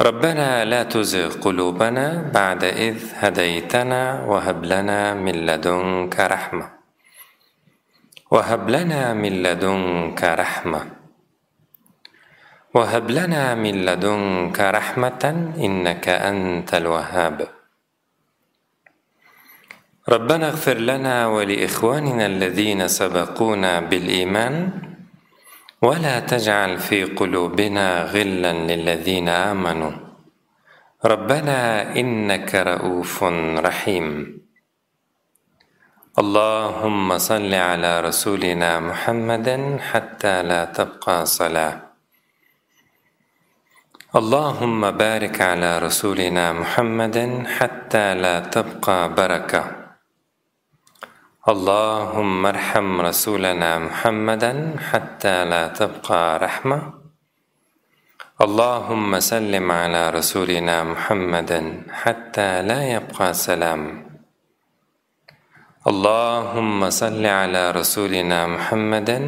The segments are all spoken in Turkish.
ربنا لا تزغ قلوبنا بعد إذ هديتنا وهب لنا من لدنك رحمة. وهب لنا من لدنك رحمة. وهب لنا من لدنك رحمة إنك أنت الوهاب. ربنا اغفر لنا ولإخواننا الذين سبقونا بالإيمان. ولا تجعل في قلوبنا غلا للذين آمنوا. ربنا إنك رؤوف رحيم. اللهم صل على رسولنا محمد حتى لا تبقى صلاة. اللهم بارك على رسولنا محمد حتى لا تبقى بركة. اللهم ارحم رسولنا محمدا حتى لا تبقى رحمة. اللهم سلم على رسولنا محمدا حتى لا يبقى سلام. اللهم صل على رسولنا محمدا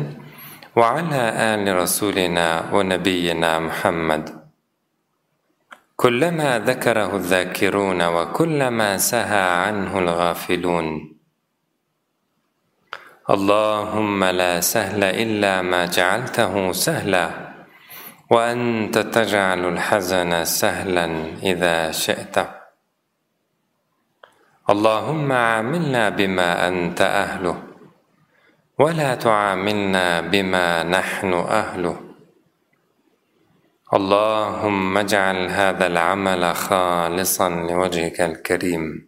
وعلى آل رسولنا ونبينا محمد. كلما ذكره الذاكرون وكلما سهى عنه الغافلون. اللهم لا سهل إلا ما جعلته سهلا وأنت تجعل الحزن سهلا إذا شئت. اللهم عاملنا بما أنت أهله ولا تعاملنا بما نحن أهله. اللهم اجعل هذا العمل خالصا لوجهك الكريم.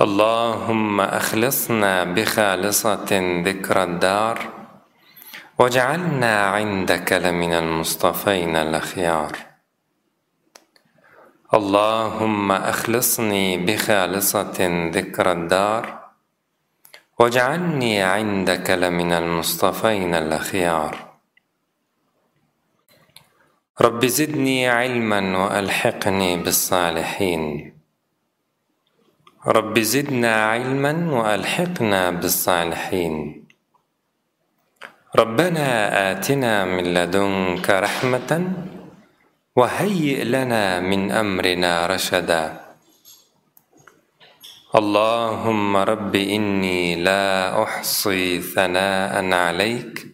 اللهم أخلصنا بخالصة ذكر الدار واجعلنا عندك لمن المصطفين الأخيار. اللهم أخلصني بخالصة ذكر الدار واجعلني عندك لمن المصطفين الأخيار. رب زدني علما وألحقني بالصالحين. رب زدنا علما وألحقنا بالصالحين. ربنا آتنا من لدنك رحمة وهيئ لنا من أمرنا رشدا. اللهم رب إني لا أحصي ثناء عليك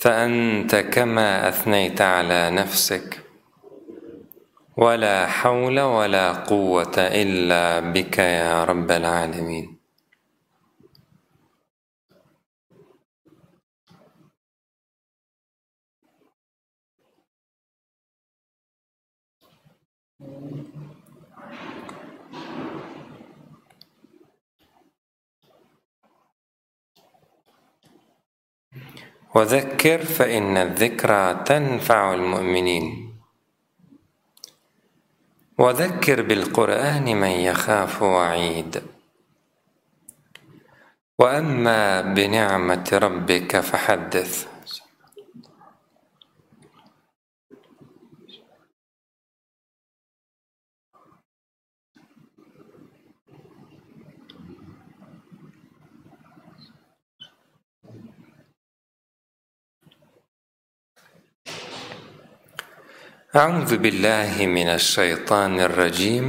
فأنت كما أثنيت على نفسك. ولا حول ولا قوة إلا بك يا رب العالمين. وذكر فإن الذكرى تنفع المؤمنين. وذكر بالقرآن من يخاف وعيد. وأما بنعمة ربك فحدث. أعوذ بالله من الشيطان الرجيم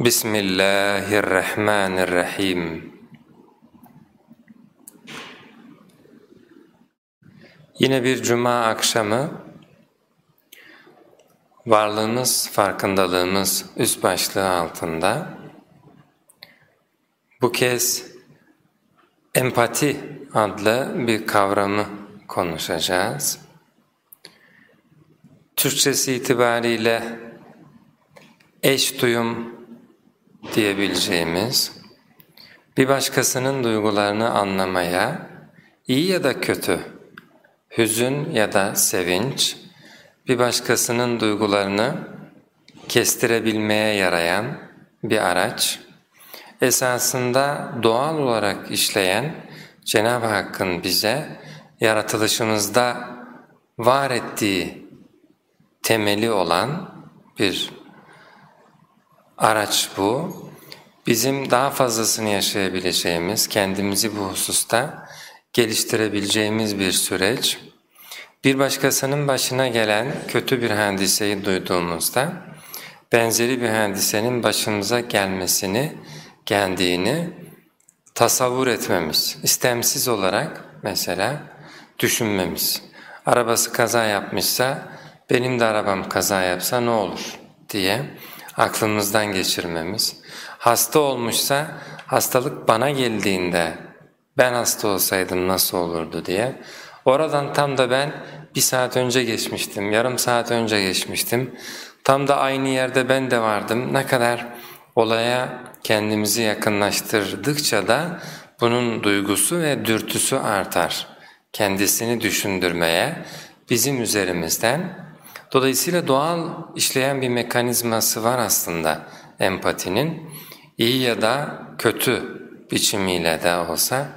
بسم الله الرحمن الرحيم Yine bir cuma akşamı varlığımız, farkındalığımız üst başlığı altında bu kez empati adlı bir kavramı konuşacağız. Türkçesi itibariyle eş duyum diyebileceğimiz bir başkasının duygularını anlamaya iyi ya da kötü, hüzün ya da sevinç bir başkasının duygularını kestirebilmeye yarayan bir araç, esasında doğal olarak işleyen Cenab-ı Hakk'ın bize yaratılışımızda var ettiği temeli olan bir araç bu. Bizim daha fazlasını yaşayabileceğimiz, kendimizi bu hususta geliştirebileceğimiz bir süreç. Bir başkasının başına gelen kötü bir hadiseyi duyduğumuzda benzeri bir hadisenin başımıza gelmesini, geldiğini tasavvur etmemiz, istemsiz olarak mesela düşünmemiz. Arabası kaza yapmışsa benim de arabam kaza yapsa ne olur diye aklımızdan geçirmemiz. Hasta olmuşsa hastalık bana geldiğinde ben hasta olsaydım nasıl olurdu diye. Oradan tam da ben bir saat önce geçmiştim, yarım saat önce geçmiştim. Tam da aynı yerde ben de vardım. Ne kadar olaya kendimizi yakınlaştırdıkça da bunun duygusu ve dürtüsü artar. Kendisini düşündürmeye bizim üzerimizden Dolayısıyla doğal işleyen bir mekanizması var aslında empatinin. İyi ya da kötü biçimiyle de olsa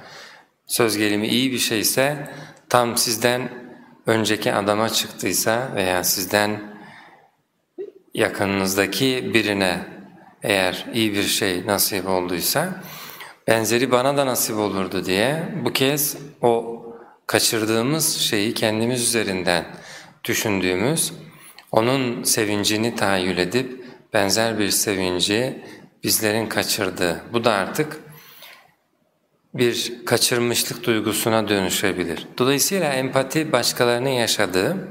söz gelimi iyi bir şeyse tam sizden önceki adama çıktıysa veya sizden yakınınızdaki birine eğer iyi bir şey nasip olduysa benzeri bana da nasip olurdu diye bu kez o kaçırdığımız şeyi kendimiz üzerinden düşündüğümüz onun sevincini tahayyül edip benzer bir sevinci bizlerin kaçırdığı. Bu da artık bir kaçırmışlık duygusuna dönüşebilir. Dolayısıyla empati başkalarının yaşadığı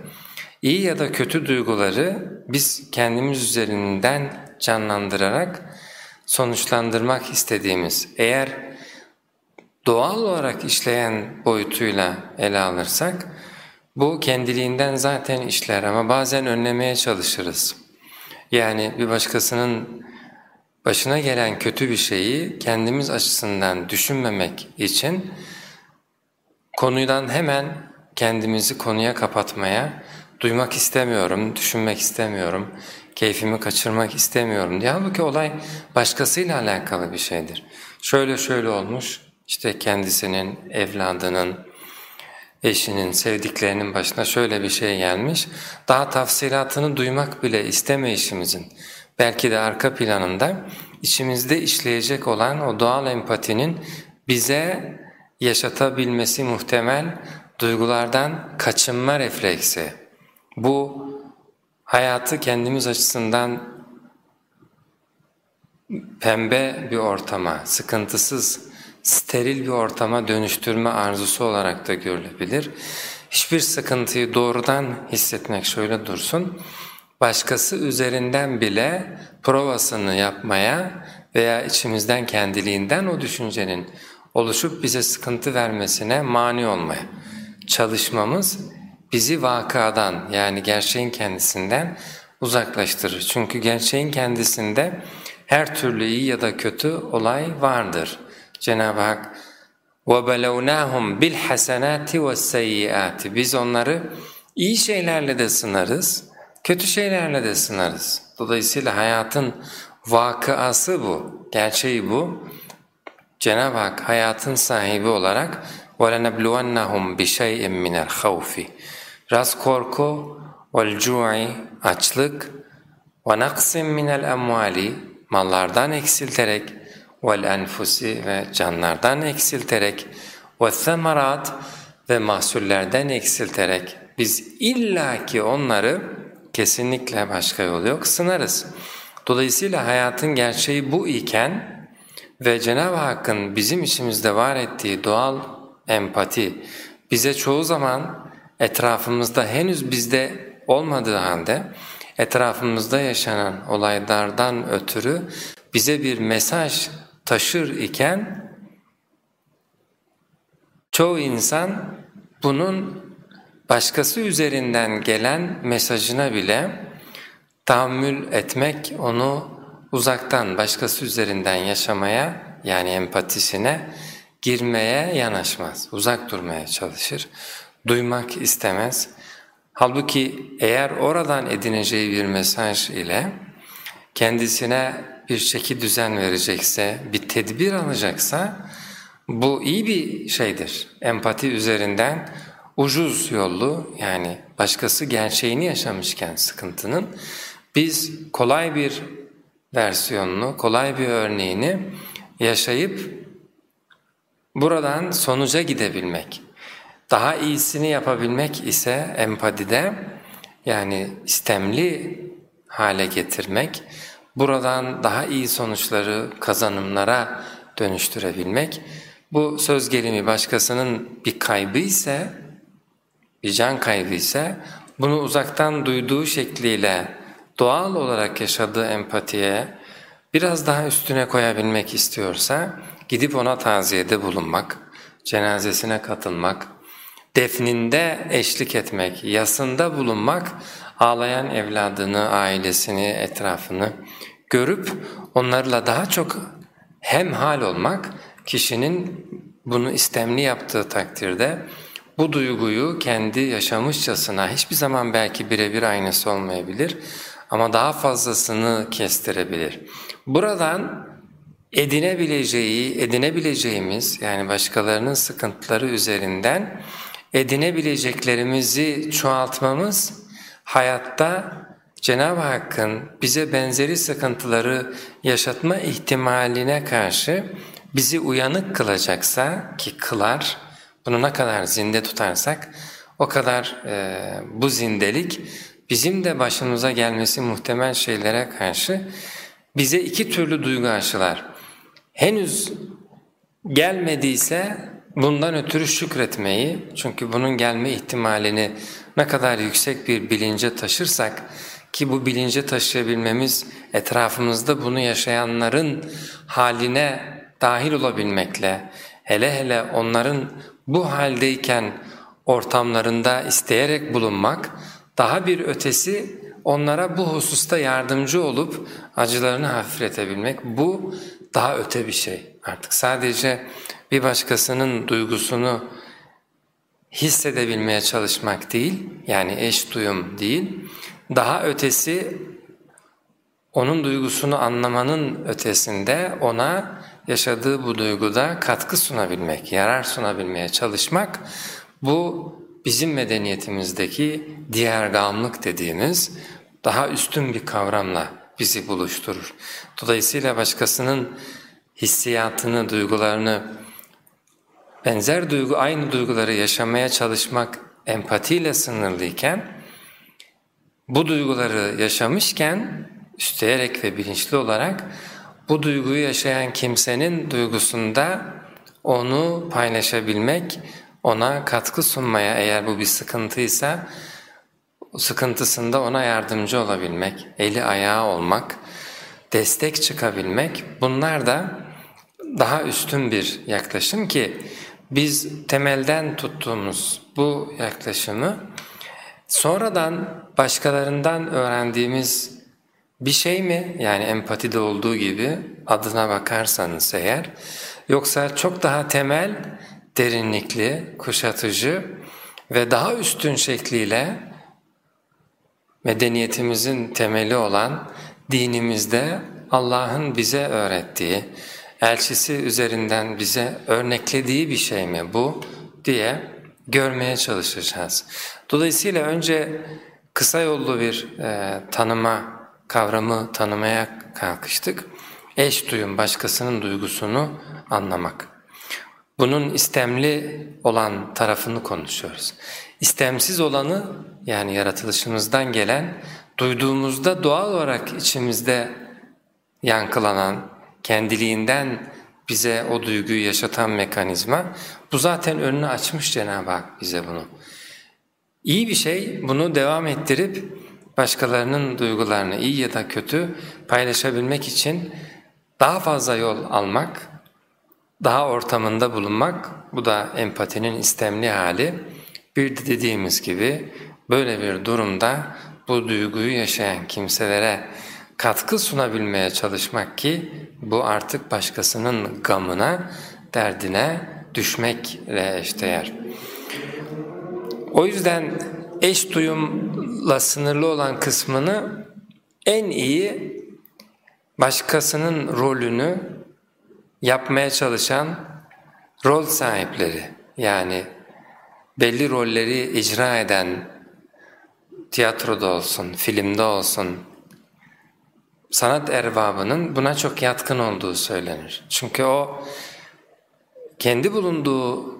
iyi ya da kötü duyguları biz kendimiz üzerinden canlandırarak sonuçlandırmak istediğimiz eğer doğal olarak işleyen boyutuyla ele alırsak bu kendiliğinden zaten işler ama bazen önlemeye çalışırız. Yani bir başkasının başına gelen kötü bir şeyi kendimiz açısından düşünmemek için konudan hemen kendimizi konuya kapatmaya, duymak istemiyorum, düşünmek istemiyorum, keyfimi kaçırmak istemiyorum diye. Halbuki olay başkasıyla alakalı bir şeydir. Şöyle şöyle olmuş, işte kendisinin, evladının, eşinin, sevdiklerinin başına şöyle bir şey gelmiş, daha tafsilatını duymak bile istemeyişimizin belki de arka planında içimizde işleyecek olan o doğal empatinin bize yaşatabilmesi muhtemel duygulardan kaçınma refleksi. Bu hayatı kendimiz açısından pembe bir ortama, sıkıntısız, steril bir ortama dönüştürme arzusu olarak da görülebilir. Hiçbir sıkıntıyı doğrudan hissetmek şöyle dursun, başkası üzerinden bile provasını yapmaya veya içimizden kendiliğinden o düşüncenin oluşup bize sıkıntı vermesine mani olmaya çalışmamız bizi vakadan yani gerçeğin kendisinden uzaklaştırır. Çünkü gerçeğin kendisinde her türlü iyi ya da kötü olay vardır. Cenab-ı Hak وَبَلَوْنَاهُمْ بِالْحَسَنَاتِ وَالسَّيِّئَاتِ Biz onları iyi şeylerle de sınarız, kötü şeylerle de sınarız. Dolayısıyla hayatın vakıası bu, gerçeği bu. Cenab-ı Hak hayatın sahibi olarak وَلَنَبْلُوَنَّهُمْ بِشَيْءٍ مِنَ الْخَوْفِ Raz korku, وَالْجُوعِ açlık, وَنَقْسٍ مِنَ الْاَمْوَالِ mallardan eksilterek, وَالْاَنْفُسِ ve canlardan eksilterek, وَالثَّمَرَاتِ ve mahsullerden eksilterek biz illaki onları kesinlikle başka yol yok sınarız. Dolayısıyla hayatın gerçeği bu iken ve Cenab-ı Hakk'ın bizim içimizde var ettiği doğal empati bize çoğu zaman etrafımızda henüz bizde olmadığı halde etrafımızda yaşanan olaylardan ötürü bize bir mesaj taşır iken çoğu insan bunun başkası üzerinden gelen mesajına bile tahammül etmek, onu uzaktan başkası üzerinden yaşamaya yani empatisine girmeye yanaşmaz, uzak durmaya çalışır, duymak istemez. Halbuki eğer oradan edineceği bir mesaj ile kendisine bir çeki düzen verecekse, bir tedbir alacaksa bu iyi bir şeydir. Empati üzerinden ucuz yollu yani başkası gerçeğini yaşamışken sıkıntının biz kolay bir versiyonunu, kolay bir örneğini yaşayıp buradan sonuca gidebilmek. Daha iyisini yapabilmek ise empatide yani istemli hale getirmek, buradan daha iyi sonuçları kazanımlara dönüştürebilmek. Bu söz gelimi başkasının bir kaybı ise, bir can kaybı ise bunu uzaktan duyduğu şekliyle doğal olarak yaşadığı empatiye biraz daha üstüne koyabilmek istiyorsa gidip ona taziyede bulunmak, cenazesine katılmak, defninde eşlik etmek, yasında bulunmak, ağlayan evladını, ailesini, etrafını görüp onlarla daha çok hemhal olmak, kişinin bunu istemli yaptığı takdirde bu duyguyu kendi yaşamışçasına hiçbir zaman belki birebir aynısı olmayabilir ama daha fazlasını kestirebilir. Buradan edinebileceği, edinebileceğimiz yani başkalarının sıkıntıları üzerinden edinebileceklerimizi çoğaltmamız hayatta Cenab-ı Hakk'ın bize benzeri sıkıntıları yaşatma ihtimaline karşı bizi uyanık kılacaksa ki kılar, bunu ne kadar zinde tutarsak o kadar e, bu zindelik bizim de başımıza gelmesi muhtemel şeylere karşı bize iki türlü duygu aşılar. Henüz gelmediyse bundan ötürü şükretmeyi çünkü bunun gelme ihtimalini ne kadar yüksek bir bilince taşırsak ki bu bilince taşıyabilmemiz etrafımızda bunu yaşayanların haline dahil olabilmekle hele hele onların bu haldeyken ortamlarında isteyerek bulunmak daha bir ötesi onlara bu hususta yardımcı olup acılarını hafifletebilmek bu daha öte bir şey. Artık sadece bir başkasının duygusunu hissedebilmeye çalışmak değil yani eş duyum değil daha ötesi onun duygusunu anlamanın ötesinde ona yaşadığı bu duyguda katkı sunabilmek, yarar sunabilmeye çalışmak bu bizim medeniyetimizdeki diğer gamlık dediğimiz daha üstün bir kavramla bizi buluşturur. Dolayısıyla başkasının hissiyatını, duygularını, benzer duygu, aynı duyguları yaşamaya çalışmak empatiyle sınırlıyken bu duyguları yaşamışken üstleyerek ve bilinçli olarak bu duyguyu yaşayan kimsenin duygusunda onu paylaşabilmek, ona katkı sunmaya eğer bu bir sıkıntıysa sıkıntısında ona yardımcı olabilmek, eli ayağı olmak, destek çıkabilmek bunlar da daha üstün bir yaklaşım ki biz temelden tuttuğumuz bu yaklaşımı sonradan başkalarından öğrendiğimiz bir şey mi? Yani empatide olduğu gibi adına bakarsanız eğer. Yoksa çok daha temel, derinlikli, kuşatıcı ve daha üstün şekliyle medeniyetimizin temeli olan dinimizde Allah'ın bize öğrettiği, elçisi üzerinden bize örneklediği bir şey mi bu diye görmeye çalışacağız. Dolayısıyla önce kısa yollu bir e, tanıma, kavramı tanımaya kalkıştık. Eş duyum, başkasının duygusunu anlamak. Bunun istemli olan tarafını konuşuyoruz. İstemsiz olanı yani yaratılışımızdan gelen, duyduğumuzda doğal olarak içimizde yankılanan, kendiliğinden bize o duyguyu yaşatan mekanizma, bu zaten önünü açmış Cenab-ı Hak bize bunu. İyi bir şey bunu devam ettirip başkalarının duygularını iyi ya da kötü paylaşabilmek için daha fazla yol almak, daha ortamında bulunmak, bu da empatinin istemli hali. Bir de dediğimiz gibi böyle bir durumda bu duyguyu yaşayan kimselere katkı sunabilmeye çalışmak ki bu artık başkasının gamına, derdine düşmekle eşdeğer. O yüzden eş duyumla sınırlı olan kısmını en iyi başkasının rolünü yapmaya çalışan rol sahipleri yani belli rolleri icra eden tiyatroda olsun, filmde olsun sanat erbabının buna çok yatkın olduğu söylenir. Çünkü o kendi bulunduğu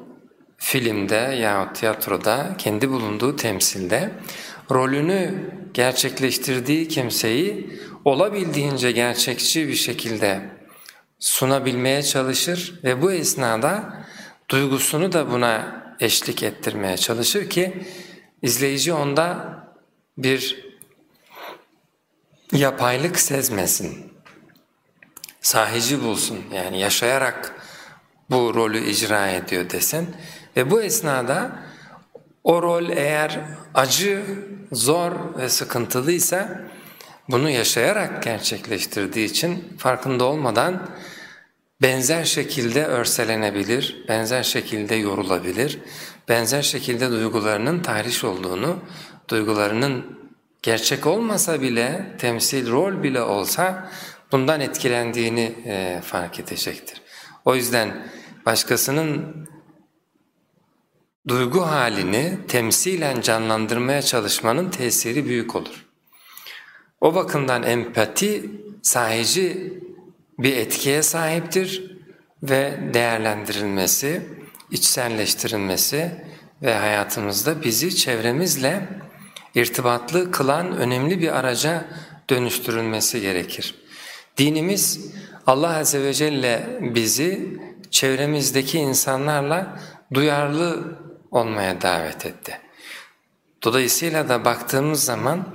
filmde ya tiyatroda, kendi bulunduğu temsilde rolünü gerçekleştirdiği kimseyi olabildiğince gerçekçi bir şekilde sunabilmeye çalışır ve bu esnada duygusunu da buna eşlik ettirmeye çalışır ki izleyici onda bir yapaylık sezmesin, sahici bulsun. Yani yaşayarak bu rolü icra ediyor desin ve bu esnada o rol eğer acı, zor ve sıkıntılıysa bunu yaşayarak gerçekleştirdiği için farkında olmadan benzer şekilde örselenebilir, benzer şekilde yorulabilir, benzer şekilde duygularının tahriş olduğunu, duygularının gerçek olmasa bile, temsil rol bile olsa bundan etkilendiğini e, fark edecektir. O yüzden başkasının duygu halini temsilen canlandırmaya çalışmanın tesiri büyük olur. O bakımdan empati sahici bir etkiye sahiptir ve değerlendirilmesi, içselleştirilmesi ve hayatımızda bizi çevremizle irtibatlı kılan önemli bir araca dönüştürülmesi gerekir. Dinimiz Allah Azze ve Celle bizi çevremizdeki insanlarla duyarlı olmaya davet etti. Dolayısıyla da baktığımız zaman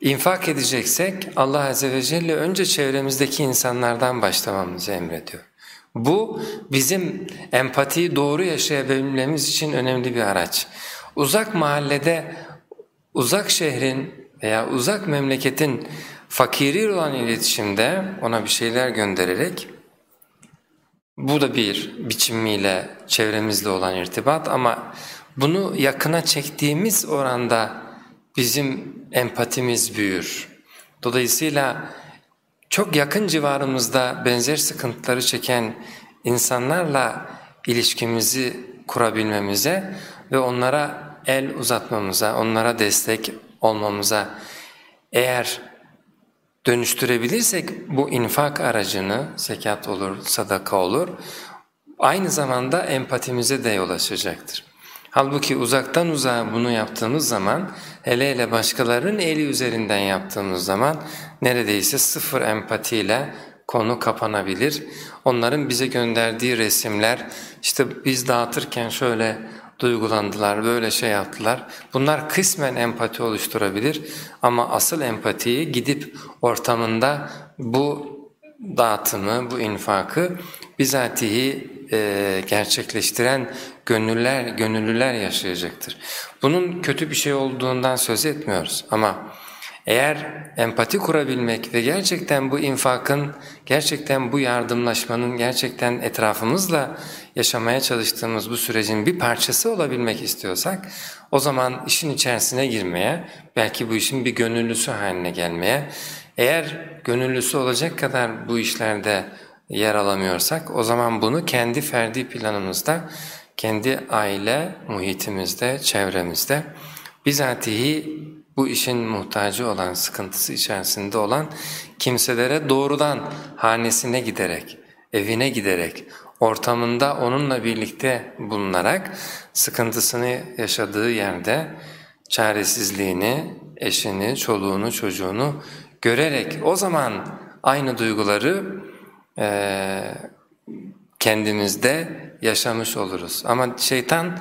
infak edeceksek Allah Azze ve Celle önce çevremizdeki insanlardan başlamamızı emrediyor. Bu bizim empatiyi doğru yaşayabilmemiz için önemli bir araç. Uzak mahallede, uzak şehrin veya uzak memleketin fakiri olan iletişimde ona bir şeyler göndererek bu da bir biçimiyle çevremizle olan irtibat ama bunu yakına çektiğimiz oranda bizim empatimiz büyür. Dolayısıyla çok yakın civarımızda benzer sıkıntıları çeken insanlarla ilişkimizi kurabilmemize ve onlara el uzatmamıza, onlara destek olmamıza eğer dönüştürebilirsek bu infak aracını, zekat olur, sadaka olur, aynı zamanda empatimize de yol açacaktır. Halbuki uzaktan uzağa bunu yaptığımız zaman, hele hele başkalarının eli üzerinden yaptığımız zaman neredeyse sıfır empatiyle konu kapanabilir. Onların bize gönderdiği resimler, işte biz dağıtırken şöyle duygulandılar, böyle şey yaptılar. Bunlar kısmen empati oluşturabilir ama asıl empatiyi gidip ortamında bu dağıtımı, bu infakı bizatihi e, gerçekleştiren gönüller, gönüllüler yaşayacaktır. Bunun kötü bir şey olduğundan söz etmiyoruz ama eğer empati kurabilmek ve gerçekten bu infakın, gerçekten bu yardımlaşmanın, gerçekten etrafımızla yaşamaya çalıştığımız bu sürecin bir parçası olabilmek istiyorsak o zaman işin içerisine girmeye, belki bu işin bir gönüllüsü haline gelmeye, eğer gönüllüsü olacak kadar bu işlerde yer alamıyorsak o zaman bunu kendi ferdi planımızda, kendi aile muhitimizde, çevremizde bizatihi bu işin muhtacı olan, sıkıntısı içerisinde olan kimselere doğrudan hanesine giderek, evine giderek, ortamında onunla birlikte bulunarak sıkıntısını yaşadığı yerde çaresizliğini, eşini, çoluğunu, çocuğunu görerek o zaman aynı duyguları e, kendimizde yaşamış oluruz. Ama şeytan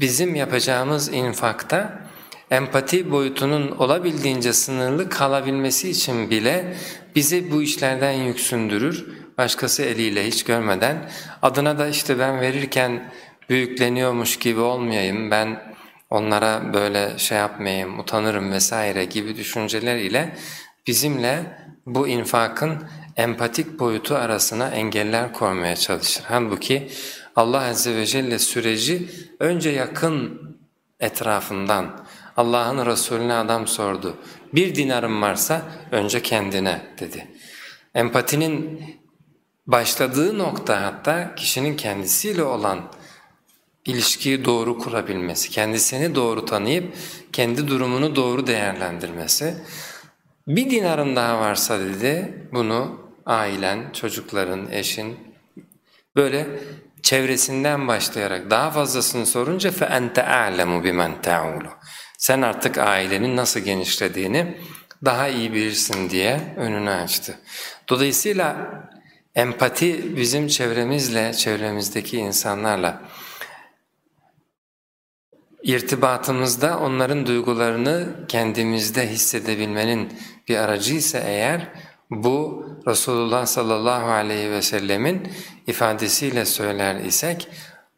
bizim yapacağımız infakta empati boyutunun olabildiğince sınırlı kalabilmesi için bile bizi bu işlerden yüksündürür. Başkası eliyle hiç görmeden adına da işte ben verirken büyükleniyormuş gibi olmayayım, ben onlara böyle şey yapmayayım, utanırım vesaire gibi düşünceler ile bizimle bu infakın empatik boyutu arasına engeller koymaya çalışır. Halbuki Allah Azze ve Celle süreci önce yakın etrafından, Allah'ın Resulüne adam sordu. Bir dinarım varsa önce kendine dedi. Empatinin başladığı nokta hatta kişinin kendisiyle olan ilişkiyi doğru kurabilmesi, kendisini doğru tanıyıp kendi durumunu doğru değerlendirmesi. Bir dinarın daha varsa dedi bunu ailen, çocukların, eşin böyle çevresinden başlayarak daha fazlasını sorunca fe ente a'lemu bimen ta'ulu. Sen artık ailenin nasıl genişlediğini daha iyi bilirsin diye önünü açtı. Dolayısıyla empati bizim çevremizle, çevremizdeki insanlarla irtibatımızda onların duygularını kendimizde hissedebilmenin bir aracı ise eğer bu Resulullah sallallahu aleyhi ve sellemin ifadesiyle söyler isek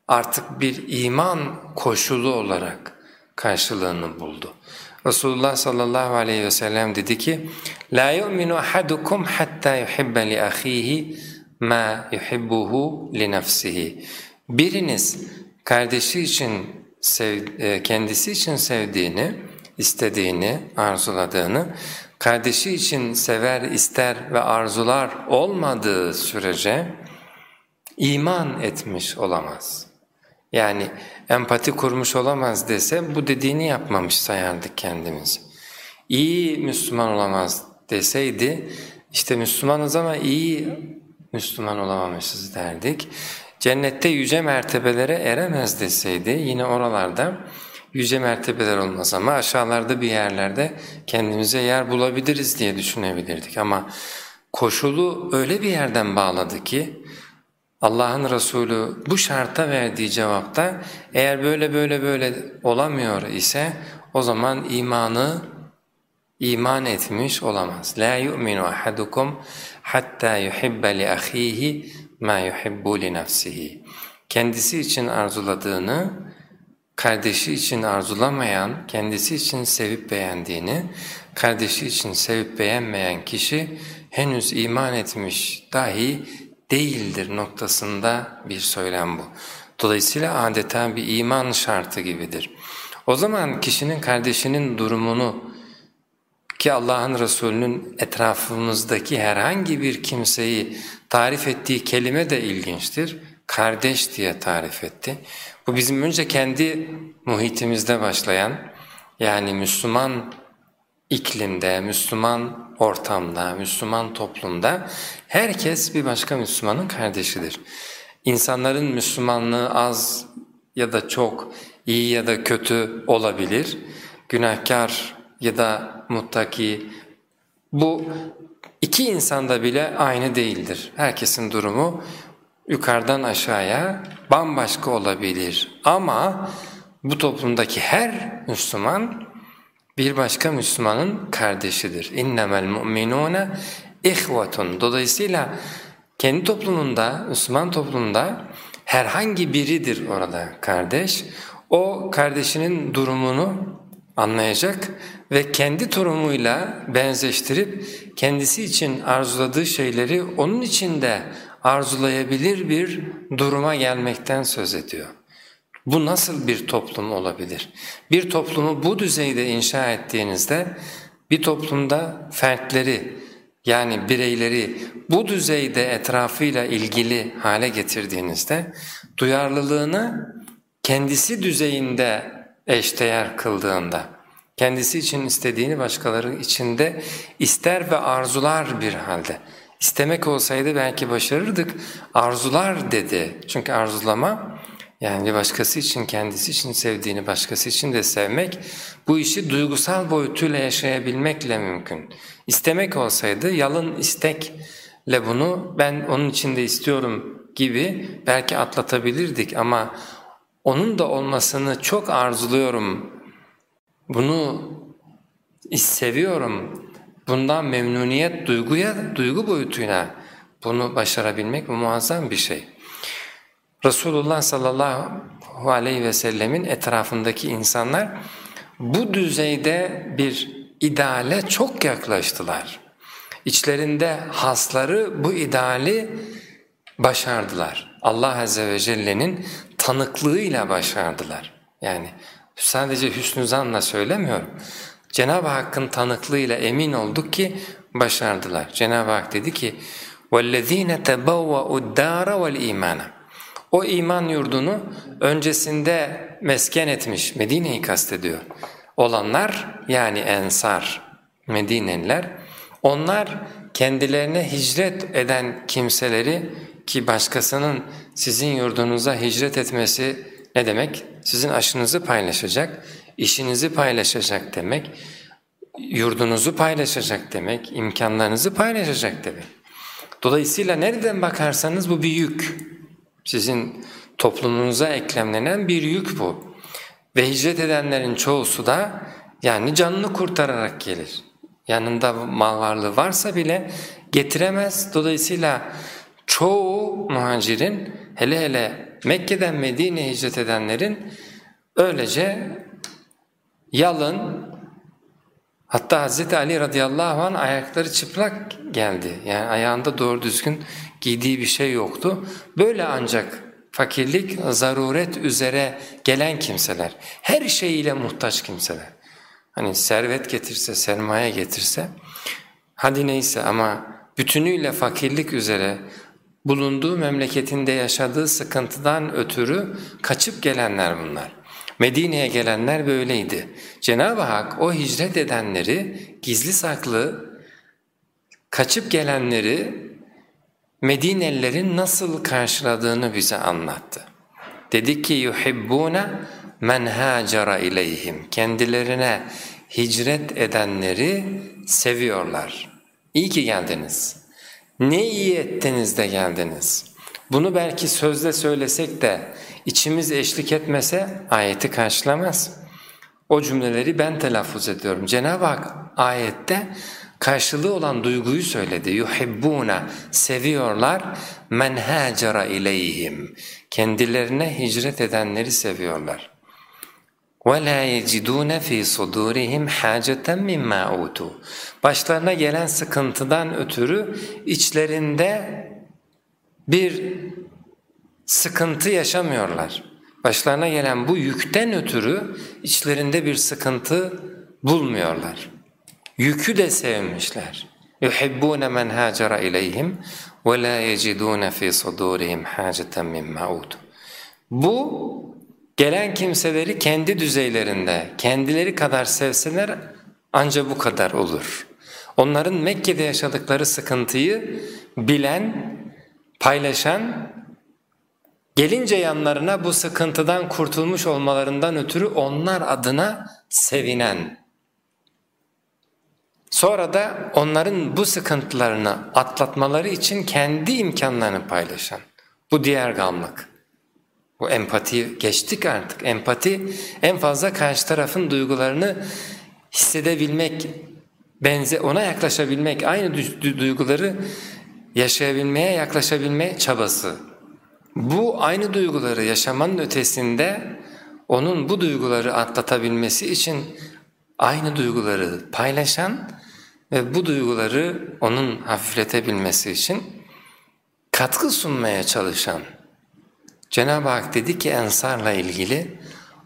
artık bir iman koşulu olarak karşılığını buldu. Resulullah sallallahu aleyhi ve sellem dedi ki la yu'minu ahadukum hatta yuhibbe li ahihi ma yuhibbuhu li nefsihi. Biriniz kardeşi için sev, e, kendisi için sevdiğini, istediğini, arzuladığını kardeşi için sever, ister ve arzular olmadığı sürece iman etmiş olamaz. Yani empati kurmuş olamaz dese bu dediğini yapmamış sayardık kendimizi. İyi Müslüman olamaz deseydi işte Müslümanız ama iyi Müslüman olamamışız derdik. Cennette yüce mertebelere eremez deseydi yine oralarda yüce mertebeler olmaz ama aşağılarda bir yerlerde kendimize yer bulabiliriz diye düşünebilirdik. Ama koşulu öyle bir yerden bağladı ki Allah'ın Resulü bu şarta verdiği cevapta eğer böyle böyle böyle olamıyor ise o zaman imanı iman etmiş olamaz. La yu'minu ahadukum hatta yuhibbe li ahihi ma yuhibbu li nefsihi. Kendisi için arzuladığını kardeşi için arzulamayan, kendisi için sevip beğendiğini, kardeşi için sevip beğenmeyen kişi henüz iman etmiş dahi değildir noktasında bir söylem bu. Dolayısıyla adeta bir iman şartı gibidir. O zaman kişinin kardeşinin durumunu ki Allah'ın Resulü'nün etrafımızdaki herhangi bir kimseyi tarif ettiği kelime de ilginçtir. Kardeş diye tarif etti. Bu bizim önce kendi muhitimizde başlayan yani Müslüman iklimde, Müslüman ortamda, Müslüman toplumda herkes bir başka Müslümanın kardeşidir. İnsanların Müslümanlığı az ya da çok, iyi ya da kötü olabilir. Günahkar ya da muttaki. Bu iki insanda bile aynı değildir. Herkesin durumu yukarıdan aşağıya bambaşka olabilir. Ama bu toplumdaki her Müslüman bir başka Müslümanın kardeşidir. İnnemel mu'minûne ihvetun. Dolayısıyla kendi toplumunda, Müslüman toplumunda herhangi biridir orada kardeş. O kardeşinin durumunu anlayacak ve kendi durumuyla benzeştirip kendisi için arzuladığı şeyleri onun için de arzulayabilir bir duruma gelmekten söz ediyor. Bu nasıl bir toplum olabilir? Bir toplumu bu düzeyde inşa ettiğinizde bir toplumda fertleri yani bireyleri bu düzeyde etrafıyla ilgili hale getirdiğinizde duyarlılığını kendisi düzeyinde eşdeğer kıldığında, kendisi için istediğini başkaları içinde ister ve arzular bir halde. İstemek olsaydı belki başarırdık, arzular dedi. Çünkü arzulama yani bir başkası için, kendisi için sevdiğini başkası için de sevmek, bu işi duygusal boyutuyla yaşayabilmekle mümkün. İstemek olsaydı yalın istekle bunu ben onun için de istiyorum gibi belki atlatabilirdik ama onun da olmasını çok arzuluyorum, bunu seviyorum, bundan memnuniyet duyguya, duygu boyutuyla bunu başarabilmek muazzam bir şey. Resulullah sallallahu aleyhi ve sellemin etrafındaki insanlar bu düzeyde bir ideale çok yaklaştılar. İçlerinde hasları bu ideali başardılar. Allah Azze ve Celle'nin tanıklığıyla başardılar. Yani sadece hüsnü zanla söylemiyorum. Cenab-ı Hakk'ın tanıklığıyla emin olduk ki başardılar. Cenab-ı Hak dedi ki وَالَّذ۪ينَ تَبَوَّعُ الدَّارَ وَالْا۪يمَانَ o iman yurdunu öncesinde mesken etmiş, Medine'yi kastediyor. Olanlar yani Ensar, Medineliler, onlar kendilerine hicret eden kimseleri ki başkasının sizin yurdunuza hicret etmesi ne demek? Sizin aşınızı paylaşacak, işinizi paylaşacak demek, yurdunuzu paylaşacak demek, imkanlarınızı paylaşacak demek. Dolayısıyla nereden bakarsanız bu bir yük. Sizin toplumunuza eklemlenen bir yük bu. Ve hicret edenlerin çoğusu da yani canını kurtararak gelir. Yanında mal varlığı varsa bile getiremez. Dolayısıyla çoğu muhacirin hele hele Mekke'den Medine'ye hicret edenlerin öylece yalın hatta Hz. Ali radıyallahu anh ayakları çıplak geldi. Yani ayağında doğru düzgün giydiği bir şey yoktu. Böyle ancak fakirlik, zaruret üzere gelen kimseler, her şeyiyle muhtaç kimseler. Hani servet getirse, sermaye getirse, hadi neyse ama bütünüyle fakirlik üzere bulunduğu memleketinde yaşadığı sıkıntıdan ötürü kaçıp gelenler bunlar. Medine'ye gelenler böyleydi. Cenab-ı Hak o hicret edenleri gizli saklı kaçıp gelenleri Medinelilerin nasıl karşıladığını bize anlattı. Dedi ki yuhibbuna men hacera ileyhim. Kendilerine hicret edenleri seviyorlar. İyi ki geldiniz. Ne iyi ettiniz de geldiniz. Bunu belki sözle söylesek de içimiz eşlik etmese ayeti karşılamaz. O cümleleri ben telaffuz ediyorum. Cenab-ı Hak ayette karşılığı olan duyguyu söyledi. Yuhibbuna seviyorlar men hacera ileyhim. Kendilerine hicret edenleri seviyorlar. Ve la yecidune fi sudurihim haceten mimma utu. Başlarına gelen sıkıntıdan ötürü içlerinde bir sıkıntı yaşamıyorlar. Başlarına gelen bu yükten ötürü içlerinde bir sıkıntı bulmuyorlar. Yükü de sevmişler. يُحِبُّونَ مَنْ هَاجَرَ اِلَيْهِمْ وَلَا يَجِدُونَ ف۪ي صُدُورِهِمْ حَاجَةً مِمَّا اُوتُوا Bu Gelen kimseleri kendi düzeylerinde, kendileri kadar sevseler ancak bu kadar olur. Onların Mekke'de yaşadıkları sıkıntıyı bilen, paylaşan, Gelince yanlarına bu sıkıntıdan kurtulmuş olmalarından ötürü onlar adına sevinen, sonra da onların bu sıkıntılarını atlatmaları için kendi imkanlarını paylaşan, bu diğer gamlık. Bu empati geçtik artık. Empati en fazla karşı tarafın duygularını hissedebilmek, benze ona yaklaşabilmek, aynı duyguları yaşayabilmeye, yaklaşabilme çabası. Bu aynı duyguları yaşamanın ötesinde onun bu duyguları atlatabilmesi için aynı duyguları paylaşan ve bu duyguları onun hafifletebilmesi için katkı sunmaya çalışan. Cenab-ı Hak dedi ki Ensar'la ilgili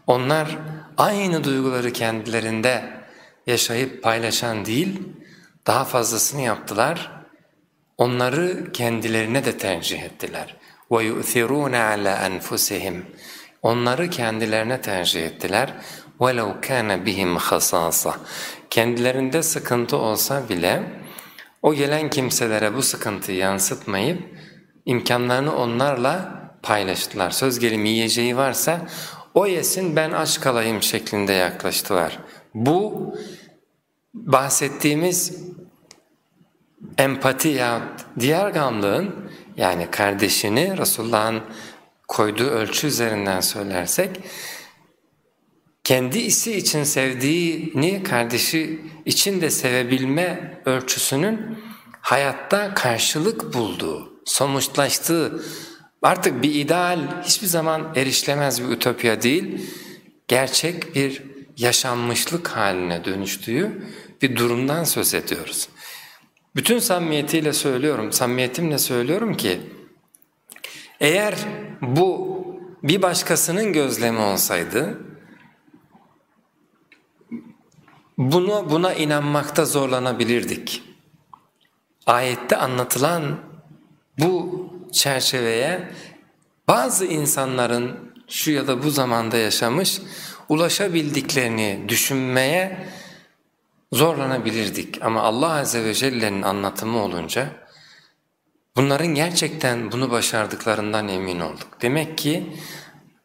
onlar aynı duyguları kendilerinde yaşayıp paylaşan değil, daha fazlasını yaptılar. Onları kendilerine de tercih ettiler. وَيُؤْثِرُونَ عَلَى أَنْفُسِهِمْ Onları kendilerine tercih ettiler. وَلَوْ كَانَ بِهِمْ خَصَاصًا Kendilerinde sıkıntı olsa bile o gelen kimselere bu sıkıntıyı yansıtmayıp imkanlarını onlarla paylaştılar. Söz gelimi yiyeceği varsa o yesin ben aç kalayım şeklinde yaklaştılar. Bu bahsettiğimiz empati ya diğer gamlığın yani kardeşini Resulullah'ın koyduğu ölçü üzerinden söylersek kendisi için sevdiğini kardeşi için de sevebilme ölçüsünün hayatta karşılık bulduğu, somutlaştığı, artık bir ideal hiçbir zaman erişilemez bir ütopya değil, gerçek bir yaşanmışlık haline dönüştüğü bir durumdan söz ediyoruz. Bütün samimiyetiyle söylüyorum, samimiyetimle söylüyorum ki eğer bu bir başkasının gözlemi olsaydı bunu buna inanmakta zorlanabilirdik. Ayette anlatılan bu çerçeveye bazı insanların şu ya da bu zamanda yaşamış ulaşabildiklerini düşünmeye zorlanabilirdik. Ama Allah Azze ve Celle'nin anlatımı olunca bunların gerçekten bunu başardıklarından emin olduk. Demek ki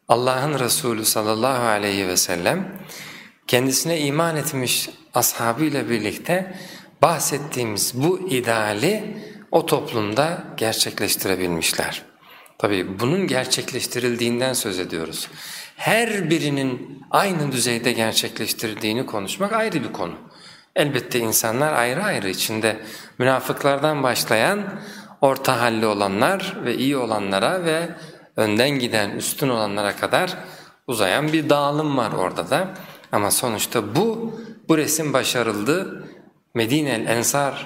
Allah'ın Resulü sallallahu aleyhi ve sellem kendisine iman etmiş ashabıyla birlikte bahsettiğimiz bu ideali o toplumda gerçekleştirebilmişler. Tabii bunun gerçekleştirildiğinden söz ediyoruz. Her birinin aynı düzeyde gerçekleştirildiğini konuşmak ayrı bir konu. Elbette insanlar ayrı ayrı içinde münafıklardan başlayan orta halli olanlar ve iyi olanlara ve önden giden üstün olanlara kadar uzayan bir dağılım var orada da. Ama sonuçta bu, bu resim başarıldı. Medine-el Ensar'dan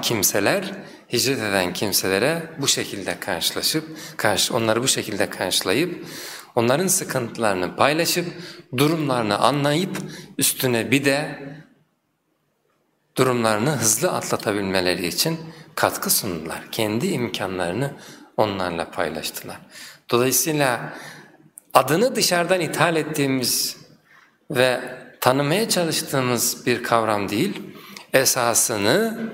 kimseler, hicret eden kimselere bu şekilde karşılaşıp, karşı, onları bu şekilde karşılayıp, onların sıkıntılarını paylaşıp, durumlarını anlayıp, üstüne bir de durumlarını hızlı atlatabilmeleri için katkı sundular. Kendi imkanlarını onlarla paylaştılar. Dolayısıyla adını dışarıdan ithal ettiğimiz ve tanımaya çalıştığımız bir kavram değil, esasını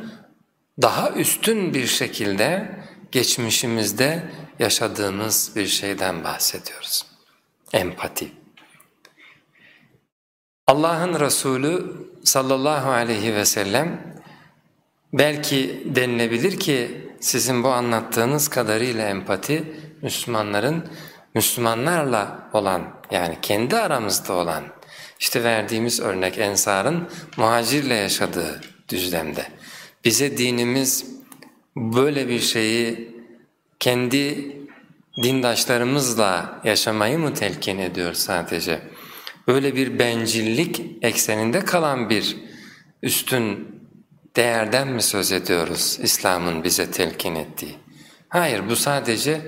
daha üstün bir şekilde geçmişimizde yaşadığımız bir şeyden bahsediyoruz. Empati. Allah'ın Resulü sallallahu aleyhi ve sellem belki denilebilir ki sizin bu anlattığınız kadarıyla empati Müslümanların Müslümanlarla olan yani kendi aramızda olan işte verdiğimiz örnek Ensar'ın muhacirle yaşadığı düzlemde. Bize dinimiz böyle bir şeyi kendi dindaşlarımızla yaşamayı mı telkin ediyor sadece? Böyle bir bencillik ekseninde kalan bir üstün değerden mi söz ediyoruz İslam'ın bize telkin ettiği? Hayır bu sadece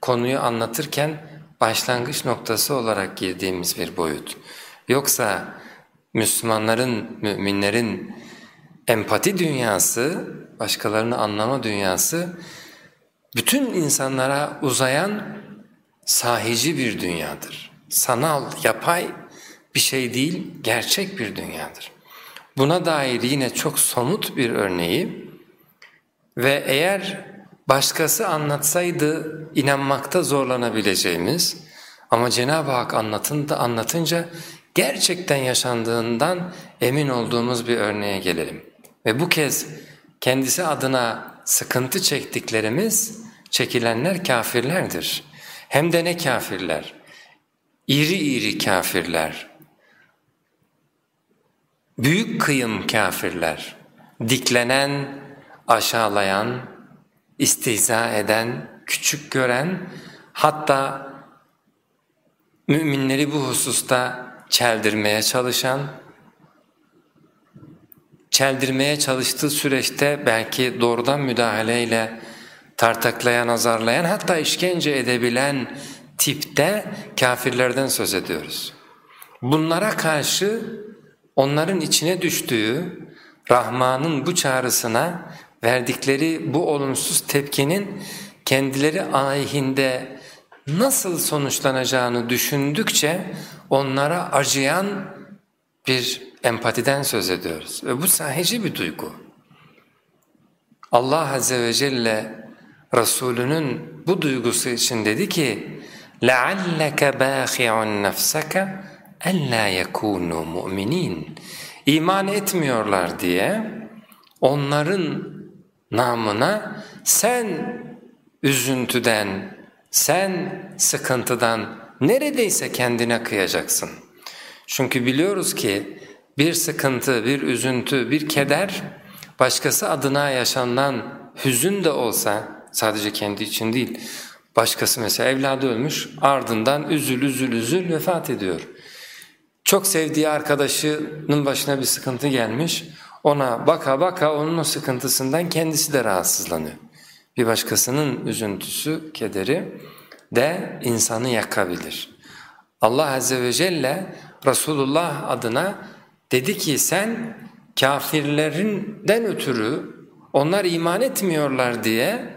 konuyu anlatırken başlangıç noktası olarak girdiğimiz bir boyut. Yoksa Müslümanların, müminlerin empati dünyası, başkalarını anlama dünyası bütün insanlara uzayan sahici bir dünyadır. Sanal, yapay bir şey değil, gerçek bir dünyadır. Buna dair yine çok somut bir örneği ve eğer başkası anlatsaydı inanmakta zorlanabileceğimiz ama Cenab-ı Hak anlatında, anlatınca gerçekten yaşandığından emin olduğumuz bir örneğe gelelim. Ve bu kez kendisi adına sıkıntı çektiklerimiz, çekilenler kafirlerdir. Hem de ne kafirler? İri iri kafirler. Büyük kıyım kafirler. Diklenen, aşağılayan, istihza eden, küçük gören, hatta müminleri bu hususta çeldirmeye çalışan, çeldirmeye çalıştığı süreçte belki doğrudan müdahaleyle tartaklayan, azarlayan hatta işkence edebilen tipte kafirlerden söz ediyoruz. Bunlara karşı onların içine düştüğü Rahman'ın bu çağrısına verdikleri bu olumsuz tepkinin kendileri aleyhinde nasıl sonuçlanacağını düşündükçe onlara acıyan bir empatiden söz ediyoruz. Ve bu sahici bir duygu. Allah Azze ve Celle Resulünün bu duygusu için dedi ki لَعَلَّكَ بَاخِعُ نَفْسَكَ اَلَّا يَكُونُوا مُؤْمِنِينَ İman etmiyorlar diye onların namına sen üzüntüden, sen sıkıntıdan neredeyse kendine kıyacaksın. Çünkü biliyoruz ki bir sıkıntı, bir üzüntü, bir keder başkası adına yaşanan hüzün de olsa sadece kendi için değil başkası mesela evladı ölmüş ardından üzül üzül üzül vefat ediyor. Çok sevdiği arkadaşının başına bir sıkıntı gelmiş ona baka baka onun o sıkıntısından kendisi de rahatsızlanıyor. Bir başkasının üzüntüsü, kederi de insanı yakabilir. Allah Azze ve Celle Resulullah adına dedi ki sen kafirlerinden ötürü onlar iman etmiyorlar diye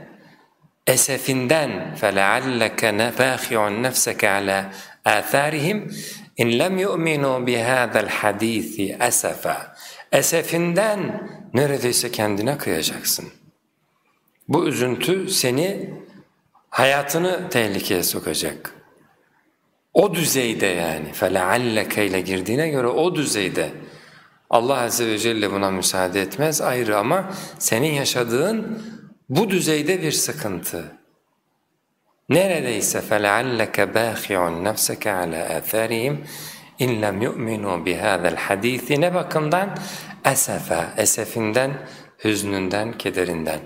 esefinden فَلَعَلَّكَ نَفَاخِعُ نَفْسَكَ عَلَى آثَارِهِمْ اِنْ لَمْ يُؤْمِنُوا بِهَذَا الْحَد۪يثِ أَسَفًا Esefinden neredeyse kendine kıyacaksın. Bu üzüntü seni hayatını tehlikeye sokacak. O düzeyde yani فَلَعَلَّكَ ile girdiğine göre o düzeyde Allah Azze ve Celle buna müsaade etmez ayrı ama senin yaşadığın bu düzeyde bir sıkıntı. Neredeyse فَلَعَلَّكَ بَاخِعُ نَفْسَكَ عَلَى آثَارِهِمْ illem yu'minu bihâzel hadîsi ne bakımdan? Esefe, esefinden, hüznünden, kederinden.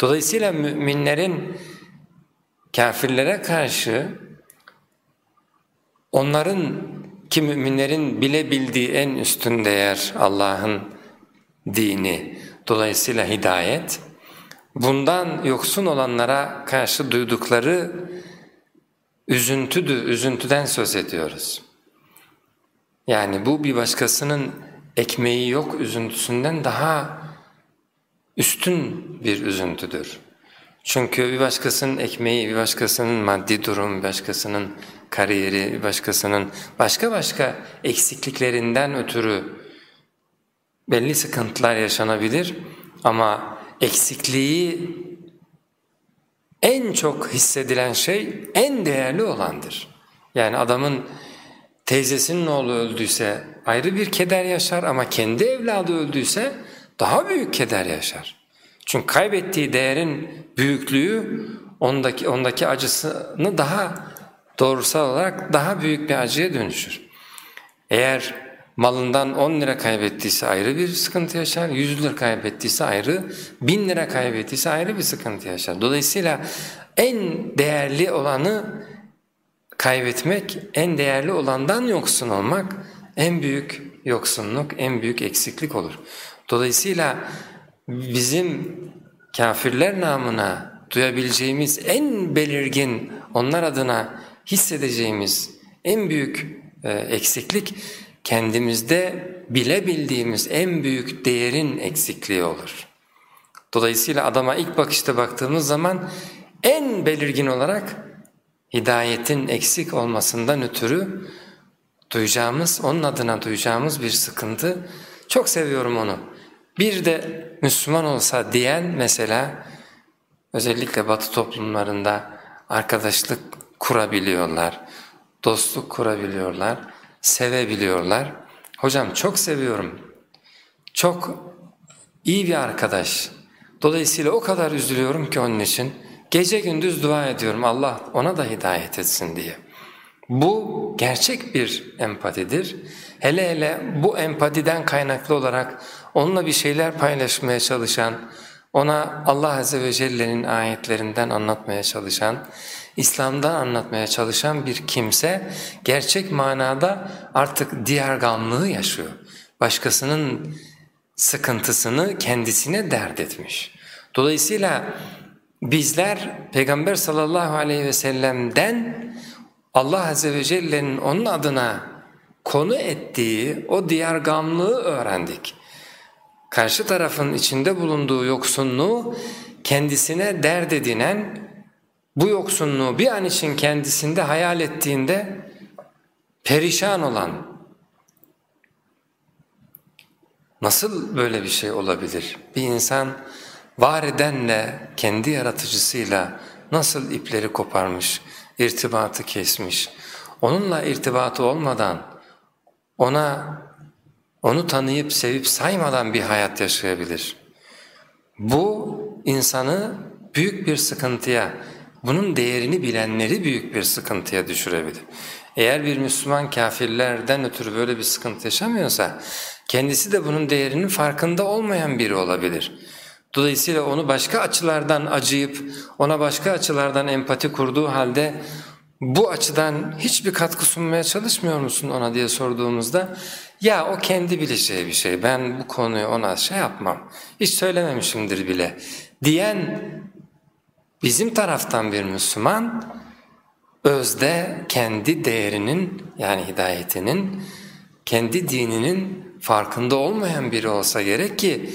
Dolayısıyla müminlerin kafirlere karşı onların ki müminlerin bilebildiği en üstün değer Allah'ın dini. Dolayısıyla hidayet, bundan yoksun olanlara karşı duydukları üzüntüdür, üzüntüden söz ediyoruz.'' Yani bu bir başkasının ekmeği yok üzüntüsünden daha üstün bir üzüntüdür. Çünkü bir başkasının ekmeği, bir başkasının maddi durum, bir başkasının kariyeri, bir başkasının başka başka eksikliklerinden ötürü belli sıkıntılar yaşanabilir ama eksikliği en çok hissedilen şey en değerli olandır. Yani adamın teyzesinin oğlu öldüyse ayrı bir keder yaşar ama kendi evladı öldüyse daha büyük keder yaşar. Çünkü kaybettiği değerin büyüklüğü ondaki ondaki acısını daha doğrusal olarak daha büyük bir acıya dönüşür. Eğer malından 10 lira kaybettiyse ayrı bir sıkıntı yaşar, 100 lira kaybettiyse ayrı, 1000 lira kaybettiyse ayrı bir sıkıntı yaşar. Dolayısıyla en değerli olanı kaybetmek, en değerli olandan yoksun olmak en büyük yoksunluk, en büyük eksiklik olur. Dolayısıyla bizim kafirler namına duyabileceğimiz en belirgin, onlar adına hissedeceğimiz en büyük e, eksiklik kendimizde bilebildiğimiz en büyük değerin eksikliği olur. Dolayısıyla adama ilk bakışta baktığımız zaman en belirgin olarak hidayetin eksik olmasından ötürü duyacağımız, onun adına duyacağımız bir sıkıntı. Çok seviyorum onu. Bir de Müslüman olsa diyen mesela özellikle batı toplumlarında arkadaşlık kurabiliyorlar, dostluk kurabiliyorlar, sevebiliyorlar. Hocam çok seviyorum, çok iyi bir arkadaş. Dolayısıyla o kadar üzülüyorum ki onun için. Gece gündüz dua ediyorum Allah ona da hidayet etsin diye. Bu gerçek bir empatidir. Hele hele bu empatiden kaynaklı olarak onunla bir şeyler paylaşmaya çalışan, ona Allah Azze ve Celle'nin ayetlerinden anlatmaya çalışan, İslam'dan anlatmaya çalışan bir kimse gerçek manada artık diğergamlığı yaşıyor. Başkasının sıkıntısını kendisine dert etmiş. Dolayısıyla bizler Peygamber sallallahu aleyhi ve sellem'den Allah Azze ve Celle'nin onun adına konu ettiği o diğergamlığı öğrendik. Karşı tarafın içinde bulunduğu yoksunluğu kendisine dert edinen, bu yoksunluğu bir an için kendisinde hayal ettiğinde perişan olan, nasıl böyle bir şey olabilir? Bir insan var edenle, kendi yaratıcısıyla nasıl ipleri koparmış, irtibatı kesmiş. Onunla irtibatı olmadan, ona onu tanıyıp sevip saymadan bir hayat yaşayabilir. Bu insanı büyük bir sıkıntıya, bunun değerini bilenleri büyük bir sıkıntıya düşürebilir. Eğer bir Müslüman kafirlerden ötürü böyle bir sıkıntı yaşamıyorsa, kendisi de bunun değerinin farkında olmayan biri olabilir. Dolayısıyla onu başka açılardan acıyıp ona başka açılardan empati kurduğu halde bu açıdan hiçbir katkı sunmaya çalışmıyor musun ona diye sorduğumuzda ya o kendi bileceği bir şey ben bu konuyu ona şey yapmam hiç söylememişimdir bile diyen bizim taraftan bir Müslüman özde kendi değerinin yani hidayetinin kendi dininin farkında olmayan biri olsa gerek ki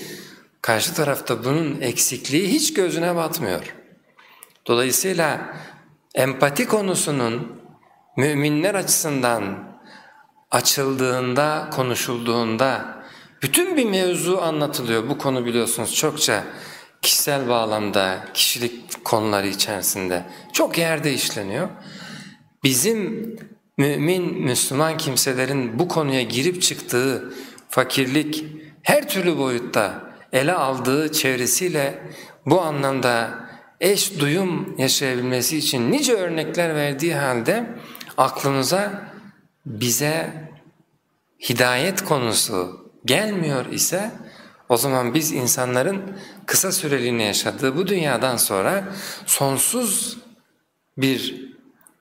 Karşı tarafta bunun eksikliği hiç gözüne batmıyor. Dolayısıyla empati konusunun müminler açısından açıldığında, konuşulduğunda bütün bir mevzu anlatılıyor. Bu konu biliyorsunuz çokça kişisel bağlamda, kişilik konuları içerisinde çok yerde işleniyor. Bizim mümin, Müslüman kimselerin bu konuya girip çıktığı fakirlik her türlü boyutta ele aldığı çevresiyle bu anlamda eş duyum yaşayabilmesi için nice örnekler verdiği halde aklımıza bize hidayet konusu gelmiyor ise o zaman biz insanların kısa süreliğine yaşadığı bu dünyadan sonra sonsuz bir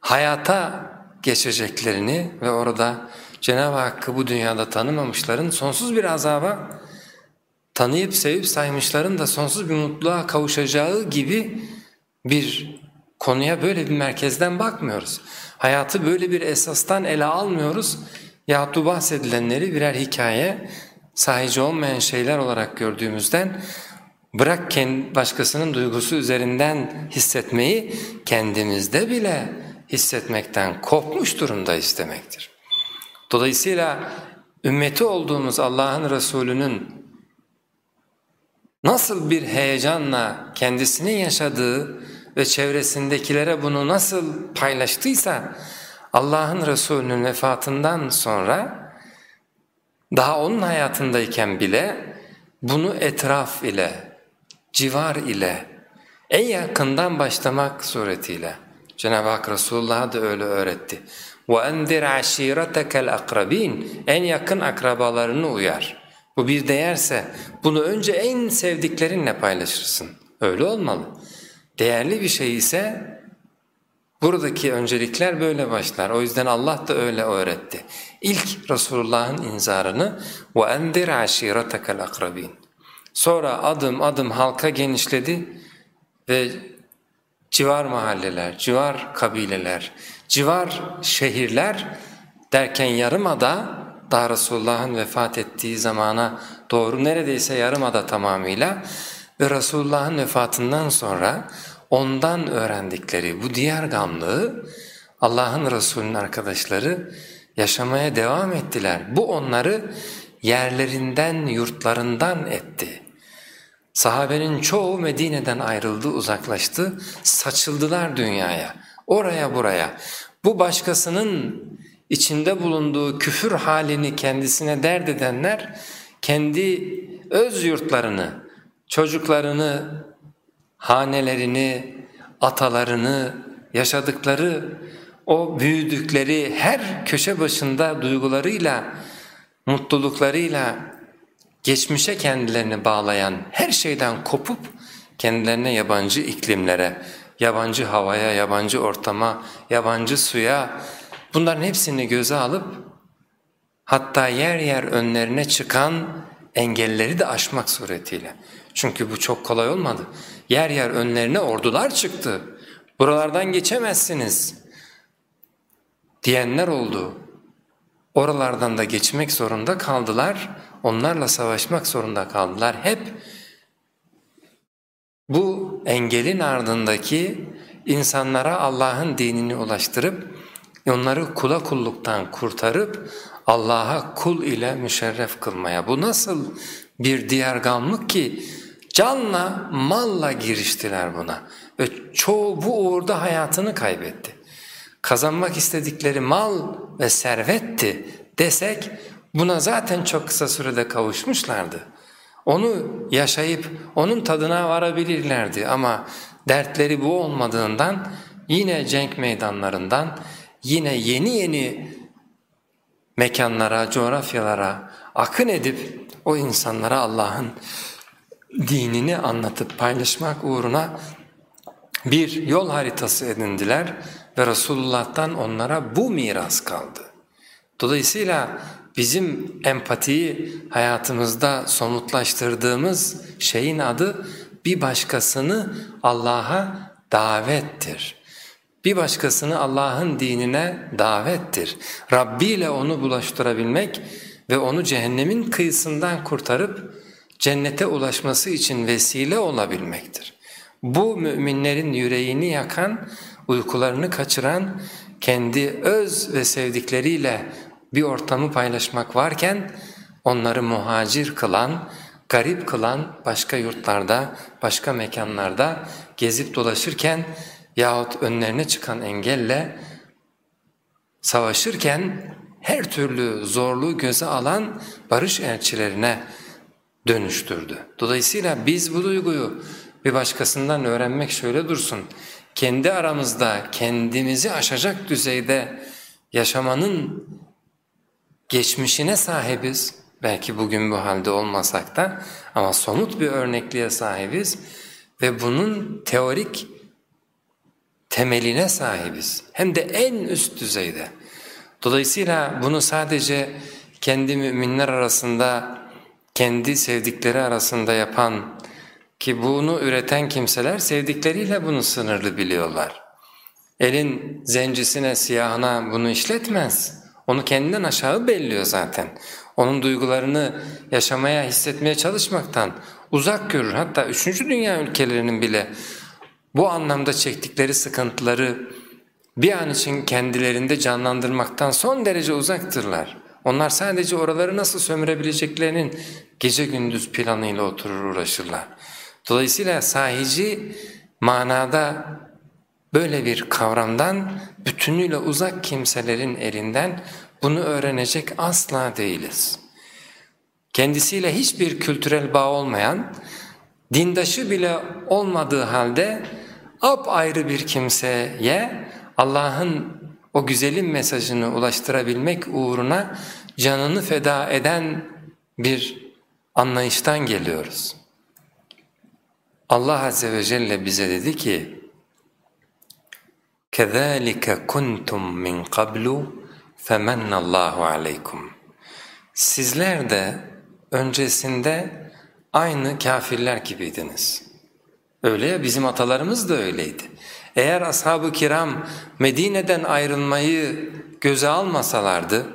hayata geçeceklerini ve orada Cenab-ı Hakk'ı bu dünyada tanımamışların sonsuz bir azaba tanıyıp sevip saymışların da sonsuz bir mutluluğa kavuşacağı gibi bir konuya böyle bir merkezden bakmıyoruz. Hayatı böyle bir esastan ele almıyoruz. Yahut bu bahsedilenleri birer hikaye, sahici olmayan şeyler olarak gördüğümüzden bırak başkasının duygusu üzerinden hissetmeyi kendimizde bile hissetmekten kopmuş durumda istemektir. Dolayısıyla ümmeti olduğumuz Allah'ın Resulü'nün nasıl bir heyecanla kendisinin yaşadığı ve çevresindekilere bunu nasıl paylaştıysa Allah'ın Resulü'nün vefatından sonra daha onun hayatındayken bile bunu etraf ile, civar ile, en yakından başlamak suretiyle Cenab-ı Hak Resulullah'a da öyle öğretti. وَاَنْذِرْ عَشِيرَتَكَ الْاَقْرَب۪ينَ En yakın akrabalarını uyar. Bu bir değerse bunu önce en sevdiklerinle paylaşırsın. Öyle olmalı. Değerli bir şey ise buradaki öncelikler böyle başlar. O yüzden Allah da öyle öğretti. İlk Resulullah'ın inzarını وَاَنْذِرْ عَشِيرَتَكَ الْاَقْرَب۪ينَ Sonra adım adım halka genişledi ve civar mahalleler, civar kabileler, civar şehirler derken yarımada daha Resulullah'ın vefat ettiği zamana doğru neredeyse yarımada tamamıyla ve Resulullah'ın vefatından sonra ondan öğrendikleri bu diğer gamlığı Allah'ın Resulü'nün arkadaşları yaşamaya devam ettiler. Bu onları yerlerinden, yurtlarından etti. Sahabenin çoğu Medine'den ayrıldı, uzaklaştı, saçıldılar dünyaya, oraya buraya. Bu başkasının içinde bulunduğu küfür halini kendisine dert edenler, kendi öz yurtlarını, çocuklarını, hanelerini, atalarını, yaşadıkları, o büyüdükleri her köşe başında duygularıyla, mutluluklarıyla geçmişe kendilerini bağlayan her şeyden kopup kendilerine yabancı iklimlere, yabancı havaya, yabancı ortama, yabancı suya bunların hepsini göze alıp hatta yer yer önlerine çıkan engelleri de aşmak suretiyle. Çünkü bu çok kolay olmadı. Yer yer önlerine ordular çıktı. Buralardan geçemezsiniz diyenler oldu. Oralardan da geçmek zorunda kaldılar. Onlarla savaşmak zorunda kaldılar. Hep bu engelin ardındaki insanlara Allah'ın dinini ulaştırıp onları kula kulluktan kurtarıp Allah'a kul ile müşerref kılmaya. Bu nasıl bir diyargamlık ki canla malla giriştiler buna ve çoğu bu uğurda hayatını kaybetti. Kazanmak istedikleri mal ve servetti desek buna zaten çok kısa sürede kavuşmuşlardı. Onu yaşayıp onun tadına varabilirlerdi ama dertleri bu olmadığından yine cenk meydanlarından yine yeni yeni mekanlara, coğrafyalara akın edip o insanlara Allah'ın dinini anlatıp paylaşmak uğruna bir yol haritası edindiler ve Resulullah'tan onlara bu miras kaldı. Dolayısıyla bizim empatiyi hayatımızda somutlaştırdığımız şeyin adı bir başkasını Allah'a davettir. Bir başkasını Allah'ın dinine davettir. Rabbi ile onu bulaştırabilmek ve onu cehennemin kıyısından kurtarıp cennete ulaşması için vesile olabilmektir. Bu müminlerin yüreğini yakan, uykularını kaçıran, kendi öz ve sevdikleriyle bir ortamı paylaşmak varken onları muhacir kılan, garip kılan başka yurtlarda, başka mekanlarda gezip dolaşırken yahut önlerine çıkan engelle savaşırken her türlü zorluğu göze alan barış elçilerine dönüştürdü. Dolayısıyla biz bu duyguyu bir başkasından öğrenmek şöyle dursun. Kendi aramızda kendimizi aşacak düzeyde yaşamanın geçmişine sahibiz. Belki bugün bu halde olmasak da ama somut bir örnekliğe sahibiz ve bunun teorik temeline sahibiz. Hem de en üst düzeyde. Dolayısıyla bunu sadece kendi müminler arasında, kendi sevdikleri arasında yapan ki bunu üreten kimseler sevdikleriyle bunu sınırlı biliyorlar. Elin zencisine, siyahına bunu işletmez. Onu kendinden aşağı belliyor zaten. Onun duygularını yaşamaya, hissetmeye çalışmaktan uzak görür. Hatta üçüncü dünya ülkelerinin bile bu anlamda çektikleri sıkıntıları bir an için kendilerinde canlandırmaktan son derece uzaktırlar. Onlar sadece oraları nasıl sömürebileceklerinin gece gündüz planıyla oturur uğraşırlar. Dolayısıyla sahici manada böyle bir kavramdan bütünüyle uzak kimselerin elinden bunu öğrenecek asla değiliz. Kendisiyle hiçbir kültürel bağ olmayan, dindaşı bile olmadığı halde ayrı bir kimseye Allah'ın o güzelim mesajını ulaştırabilmek uğruna canını feda eden bir anlayıştan geliyoruz. Allah Azze ve Celle bize dedi ki كَذَٰلِكَ كُنْتُمْ مِنْ قَبْلُ فَمَنَّ اللّٰهُ عَلَيْكُمْ Sizler de öncesinde aynı kafirler gibiydiniz. Öyle ya bizim atalarımız da öyleydi. Eğer ashab-ı kiram Medine'den ayrılmayı göze almasalardı,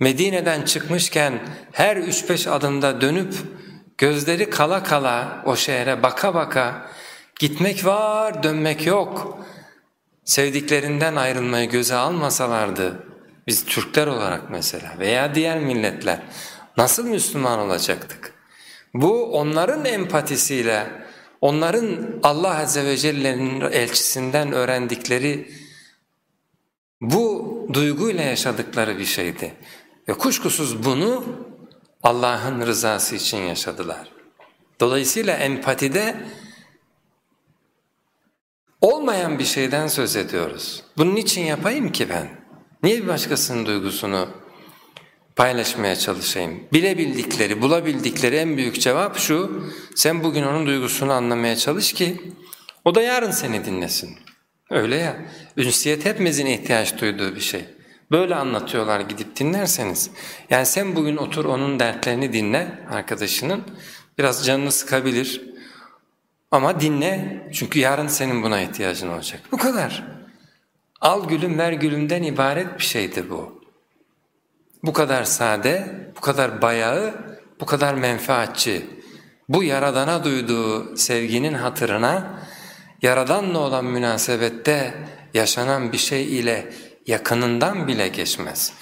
Medine'den çıkmışken her üç beş adımda dönüp gözleri kala kala o şehre baka baka gitmek var dönmek yok sevdiklerinden ayrılmayı göze almasalardı biz Türkler olarak mesela veya diğer milletler nasıl Müslüman olacaktık? Bu onların empatisiyle, onların Allah Azze ve Celle'nin elçisinden öğrendikleri bu duyguyla yaşadıkları bir şeydi. Ve kuşkusuz bunu Allah'ın rızası için yaşadılar. Dolayısıyla empatide olmayan bir şeyden söz ediyoruz. Bunun için yapayım ki ben? Niye bir başkasının duygusunu paylaşmaya çalışayım? Bilebildikleri, bulabildikleri en büyük cevap şu, sen bugün onun duygusunu anlamaya çalış ki o da yarın seni dinlesin. Öyle ya, ünsiyet hepimizin ihtiyaç duyduğu bir şey. Böyle anlatıyorlar gidip dinlerseniz. Yani sen bugün otur onun dertlerini dinle arkadaşının. Biraz canını sıkabilir ama dinle çünkü yarın senin buna ihtiyacın olacak. Bu kadar. Al gülüm ver gülümden ibaret bir şeydir bu. Bu kadar sade, bu kadar bayağı, bu kadar menfaatçi. Bu Yaradan'a duyduğu sevginin hatırına, Yaradan'la olan münasebette yaşanan bir şey ile yakınından bile geçmez.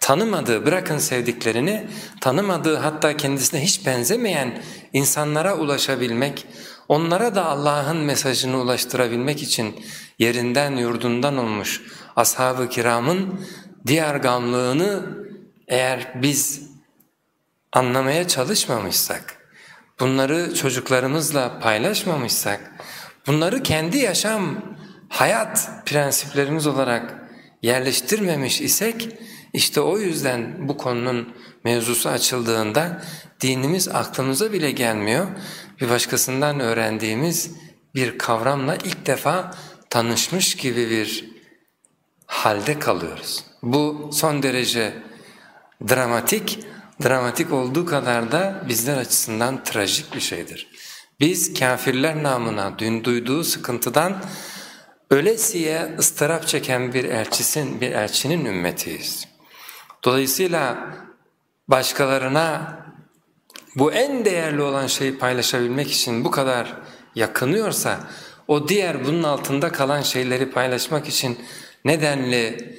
Tanımadığı, bırakın sevdiklerini, tanımadığı hatta kendisine hiç benzemeyen insanlara ulaşabilmek, onlara da Allah'ın mesajını ulaştırabilmek için yerinden yurdundan olmuş ashab-ı kiramın diğer gamlığını eğer biz anlamaya çalışmamışsak, bunları çocuklarımızla paylaşmamışsak, bunları kendi yaşam, hayat prensiplerimiz olarak yerleştirmemiş isek işte o yüzden bu konunun mevzusu açıldığında dinimiz aklımıza bile gelmiyor. Bir başkasından öğrendiğimiz bir kavramla ilk defa tanışmış gibi bir halde kalıyoruz. Bu son derece dramatik, dramatik olduğu kadar da bizler açısından trajik bir şeydir. Biz kafirler namına dün duyduğu sıkıntıdan ölesiye ıstırap çeken bir elçisin, bir elçinin ümmetiyiz. Dolayısıyla başkalarına bu en değerli olan şeyi paylaşabilmek için bu kadar yakınıyorsa o diğer bunun altında kalan şeyleri paylaşmak için nedenli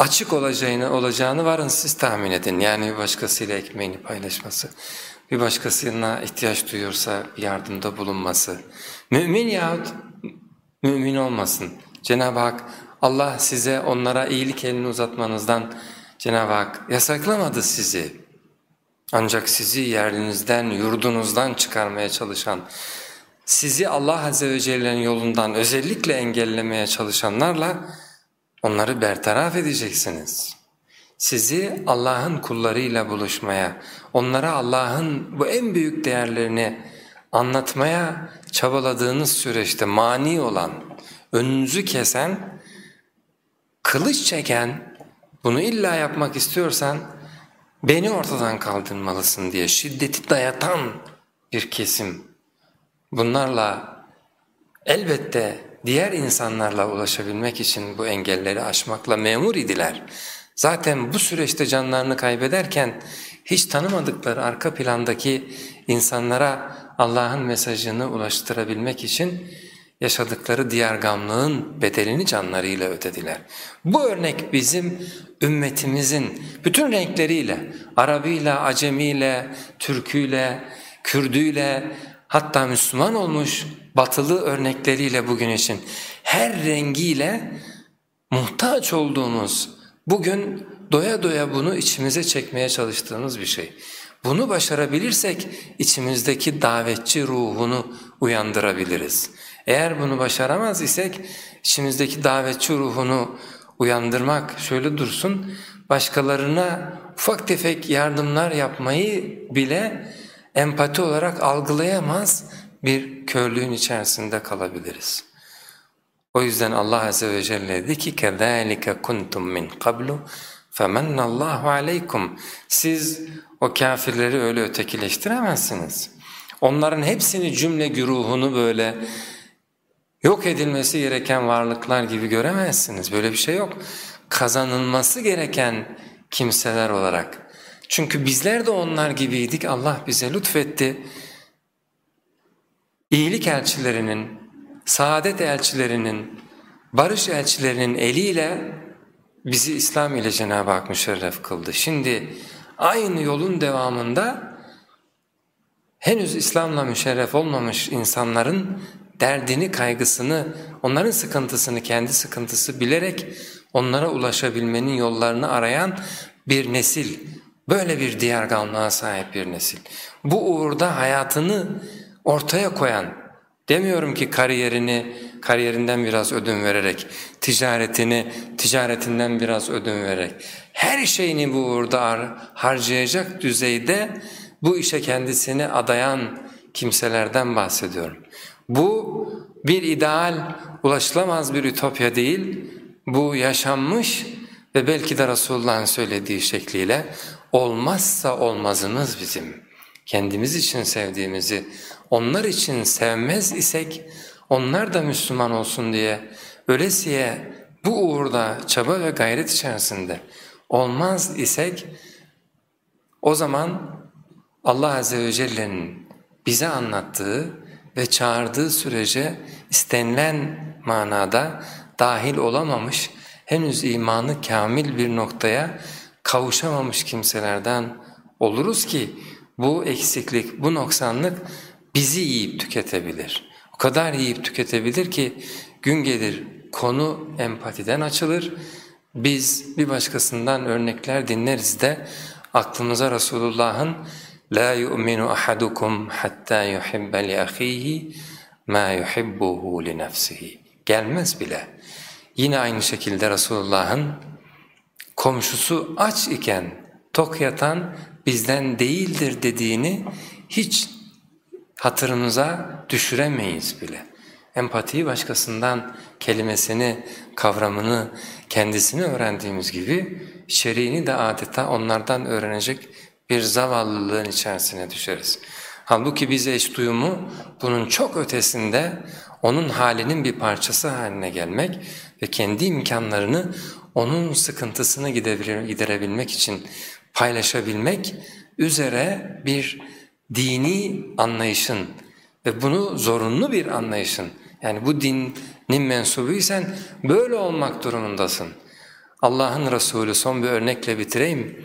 açık olacağını, olacağını varın siz tahmin edin. Yani bir başkasıyla ekmeğini paylaşması, bir başkasına ihtiyaç duyuyorsa yardımda bulunması. Mümin yahut mümin olmasın. Cenab-ı Hak Allah size onlara iyilik elini uzatmanızdan Cenab-ı Hak yasaklamadı sizi. Ancak sizi yerinizden, yurdunuzdan çıkarmaya çalışan, sizi Allah Azze ve Celle'nin yolundan özellikle engellemeye çalışanlarla onları bertaraf edeceksiniz. Sizi Allah'ın kullarıyla buluşmaya, onlara Allah'ın bu en büyük değerlerini anlatmaya çabaladığınız süreçte mani olan, önünüzü kesen, kılıç çeken, bunu illa yapmak istiyorsan beni ortadan kaldırmalısın diye şiddeti dayatan bir kesim. Bunlarla elbette diğer insanlarla ulaşabilmek için bu engelleri aşmakla memur idiler. Zaten bu süreçte canlarını kaybederken hiç tanımadıkları arka plandaki insanlara Allah'ın mesajını ulaştırabilmek için yaşadıkları diğer gamlığın bedelini canlarıyla ödediler. Bu örnek bizim ümmetimizin bütün renkleriyle, Arabiyle, Acemiyle, Türküyle, Kürdüyle, hatta Müslüman olmuş batılı örnekleriyle bugün için her rengiyle muhtaç olduğumuz, bugün doya doya bunu içimize çekmeye çalıştığımız bir şey. Bunu başarabilirsek içimizdeki davetçi ruhunu uyandırabiliriz. Eğer bunu başaramaz isek içimizdeki davetçi ruhunu uyandırmak şöyle dursun, başkalarına ufak tefek yardımlar yapmayı bile empati olarak algılayamaz bir körlüğün içerisinde kalabiliriz. O yüzden Allah Azze ve Celle dedi ki كَذَٰلِكَ كُنْتُمْ مِنْ قَبْلُ فَمَنَّ اللّٰهُ عَلَيْكُمْ Siz o kafirleri öyle ötekileştiremezsiniz. Onların hepsini cümle güruhunu böyle yok edilmesi gereken varlıklar gibi göremezsiniz. Böyle bir şey yok. Kazanılması gereken kimseler olarak. Çünkü bizler de onlar gibiydik. Allah bize lütfetti. İyilik elçilerinin, saadet elçilerinin, barış elçilerinin eliyle bizi İslam ile Cenab-ı Hak müşerref kıldı. Şimdi aynı yolun devamında henüz İslam'la müşerref olmamış insanların derdini, kaygısını, onların sıkıntısını, kendi sıkıntısı bilerek onlara ulaşabilmenin yollarını arayan bir nesil, böyle bir diyarganlığa sahip bir nesil. Bu uğurda hayatını ortaya koyan, demiyorum ki kariyerini, kariyerinden biraz ödün vererek, ticaretini, ticaretinden biraz ödün vererek, her şeyini bu uğurda harcayacak düzeyde bu işe kendisini adayan kimselerden bahsediyorum. Bu bir ideal, ulaşılamaz bir ütopya değil, bu yaşanmış ve belki de Resulullah'ın söylediği şekliyle olmazsa olmazımız bizim. Kendimiz için sevdiğimizi, onlar için sevmez isek, onlar da Müslüman olsun diye ölesiye bu uğurda çaba ve gayret içerisinde olmaz isek, o zaman Allah Azze ve Celle'nin bize anlattığı ve çağırdığı sürece istenilen manada dahil olamamış, henüz imanı kamil bir noktaya kavuşamamış kimselerden oluruz ki bu eksiklik, bu noksanlık bizi yiyip tüketebilir. O kadar yiyip tüketebilir ki gün gelir konu empatiden açılır, biz bir başkasından örnekler dinleriz de aklımıza Resulullah'ın la yu'minu ahadukum hatta yuhibba li ahihi ma yuhibbuhu li nefsihi gelmez bile. Yine aynı şekilde Resulullah'ın komşusu aç iken tok yatan bizden değildir dediğini hiç hatırımıza düşüremeyiz bile. Empatiyi başkasından kelimesini, kavramını, kendisini öğrendiğimiz gibi şer'ini de adeta onlardan öğrenecek bir zavallılığın içerisine düşeriz. Halbuki biz eş duyumu bunun çok ötesinde onun halinin bir parçası haline gelmek ve kendi imkanlarını onun sıkıntısını giderebilmek için paylaşabilmek üzere bir dini anlayışın ve bunu zorunlu bir anlayışın yani bu dinin mensubuysen böyle olmak durumundasın. Allah'ın Resulü son bir örnekle bitireyim.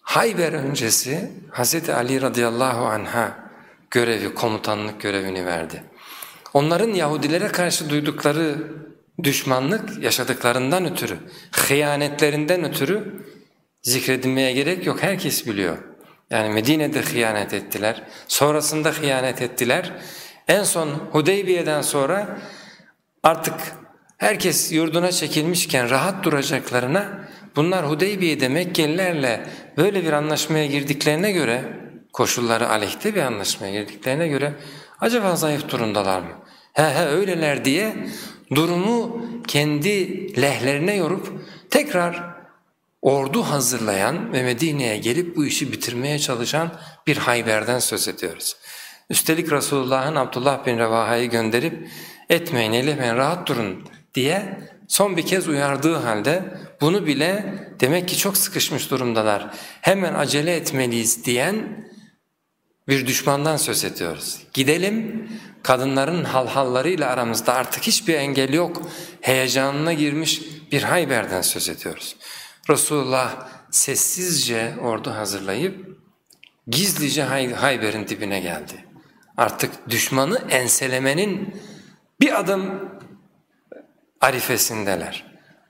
Hayber öncesi Hz. Ali radıyallahu anh'a görevi, komutanlık görevini verdi. Onların Yahudilere karşı duydukları düşmanlık yaşadıklarından ötürü, hıyanetlerinden ötürü zikredilmeye gerek yok. Herkes biliyor. Yani Medine'de hıyanet ettiler, sonrasında hıyanet ettiler. En son Hudeybiye'den sonra artık herkes yurduna çekilmişken rahat duracaklarına bunlar Hudeybiye'de Mekkelilerle böyle bir anlaşmaya girdiklerine göre, koşulları aleyhte bir anlaşmaya girdiklerine göre acaba zayıf durumdalar mı? He he öyleler diye durumu kendi lehlerine yorup tekrar ordu hazırlayan ve Medine'ye gelip bu işi bitirmeye çalışan bir Hayber'den söz ediyoruz. Üstelik Resulullah'ın Abdullah bin Revaha'yı gönderip etmeyin eylemeyin rahat durun diye son bir kez uyardığı halde bunu bile demek ki çok sıkışmış durumdalar. Hemen acele etmeliyiz diyen bir düşmandan söz ediyoruz. Gidelim kadınların halhallarıyla aramızda artık hiçbir engel yok. Heyecanına girmiş bir Hayber'den söz ediyoruz. Resulullah sessizce ordu hazırlayıp gizlice Hayber'in dibine geldi. Artık düşmanı enselemenin bir adım arifesindeler.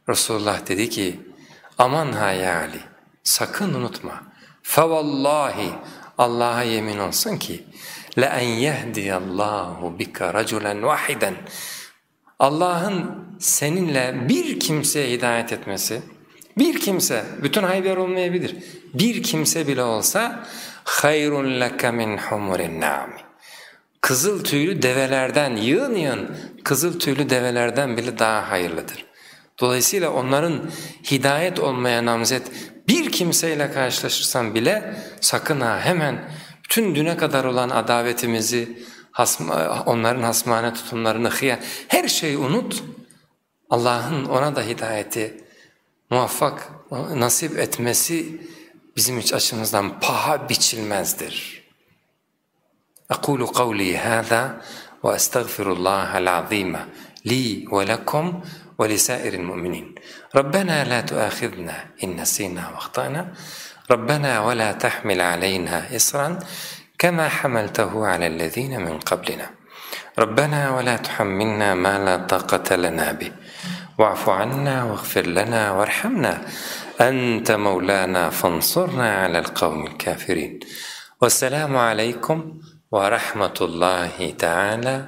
Resulullah dedi ki aman ha ya Ali sakın unutma fevallahi Allah'a yemin olsun ki لَاَنْ يَهْدِيَ اللّٰهُ بِكَ رَجُلًا وَاحِدًا Allah'ın seninle bir kimseye hidayet etmesi, bir kimse, bütün hayber olmayabilir. Bir kimse bile olsa hayrun leke min humurin nami. Kızıl tüylü develerden yığın yığın kızıl tüylü develerden bile daha hayırlıdır. Dolayısıyla onların hidayet olmaya namzet bir kimseyle karşılaşırsan bile sakın ha hemen bütün düne kadar olan adavetimizi, onların hasmane tutumlarını, hıya, her şeyi unut. Allah'ın ona da hidayeti muvaffak nasip etmesi bizim hiç açımızdan paha biçilmezdir. Akulu kavli hâzâ ve estağfirullâhel azîme li ve lekum ve lisâiril mu'minin. Rabbena la tuâkhidna in nesînâ ve akhtâna. Rabbena ve la tahmil aleyna isran كما حملته على الذين من قبلنا ربنا ولا تحملنا ما لا طاقة لنا به واعف عنا واغفر لنا وارحمنا. أنت مولانا فانصرنا على القوم الكافرين. والسلام عليكم ورحمة الله تعالى